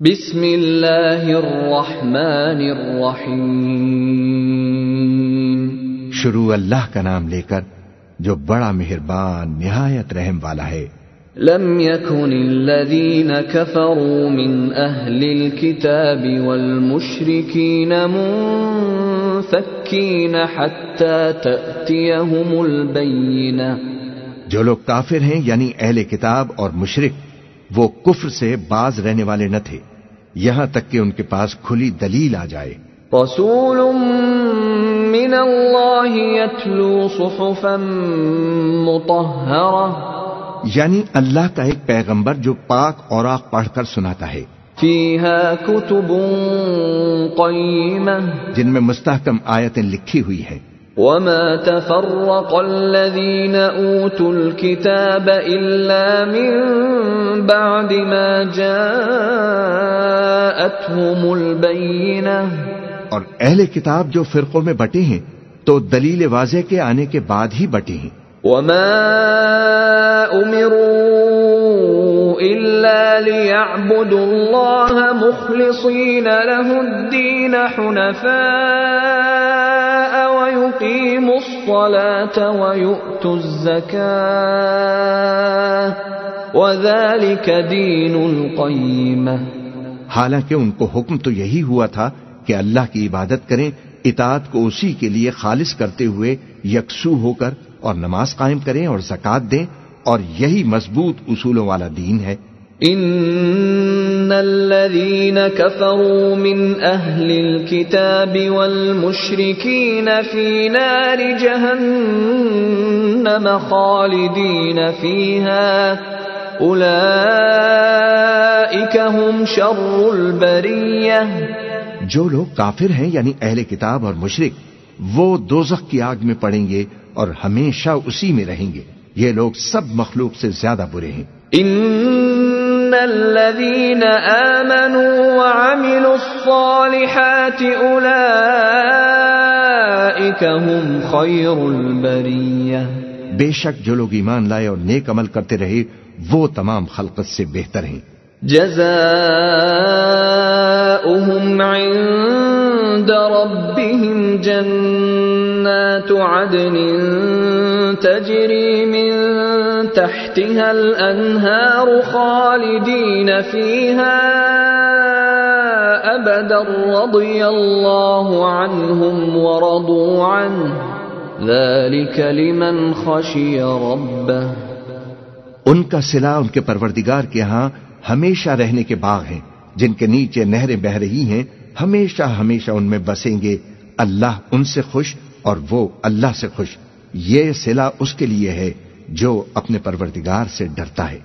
بسم اللہ الرحمن الرحیم۔ شروع اللہ کا نام لے کر جو بڑا مہربان نہایت رحم والا ہے۔ لم يكن الذين كفروا من أهل الكتاب والمشركين منفكين حتى تأتيهم البينة جو لوگ کافر ہیں یعنی اہل کتاب اور مشرک وہ کفر سے باز رہنے والے نہ تھے۔ یہاں تک کہ ان کے پاس کھلی دلیل آ جائے۔ رسول من الله يتلو صحفا مطهرة یعنی اللہ کا ایک پیغمبر جو پاک اوراق پڑھ کر سناتا ہے۔ فيها كتب قيمة جن میں مستحکم آیتیں لکھی ہوئی ہیں۔ وما تفرق الذين اوتوا الكتاب الا من بعد ما جاءتهم البينه اور اہل کتاب جو فرقوں میں بٹے ہیں تو دلیل واضح کے آنے کے بعد ہی بٹے ہیں۔ وما امروا الا ليعبدوا الله مخلصين له الدين حنفاء ويقيموا الصلاه ويؤتوا الزكاه وذلك دين القيمه حالانکہ ان کو حکم تو یہی ہوا تھا کہ اللہ کی عبادت کریں، اطاعت کو اسی کے لیے خالص کرتے ہوئے یکسو ہو کر اور نماز قائم کریں اور زکات دیں، اور یہی مضبوط اصولوں والا دین ہے۔ ان الذين كفروا من اهل الكتاب والمشركين في نار جهنم خالدين فيها اولئك هم شر البريه جو لوگ کافر ہیں یعنی اہل کتاب اور مشرک وہ دوزخ کی آگ میں پڑیں گے اور ہمیشہ اسی میں رہیں گے۔ یہ لوگ سب مخلوق سے زیادہ برے ہیں۔ ان الذين آمنوا وعملوا الصالحات أولئك هم خير البرية. بے شک جو لوگ ایمان لائے اور نیک عمل کرتے رہے وہ تمام خلقت سے بہتر ہیں۔ جزاؤهم عند ربهم جنات عدن تجري من تحتها الأنهار خالدين فيها أبدا رضي الله عنهم ورضوا عنه ذلك لمن خشي ربه ان کا سلا ان کے پروردگار کے ہاں ہمیشہ رہنے کے باغ ہیں، جن کے نیچے نہریں بہ رہی ہیں، ہمیشہ ہمیشہ ان میں بسیں گے، اللہ ان سے خوش اور وہ اللہ سے خوش۔ یہ سلا اس کے لیے ہے جو اپنے پروردگار سے ڈرتا ہے۔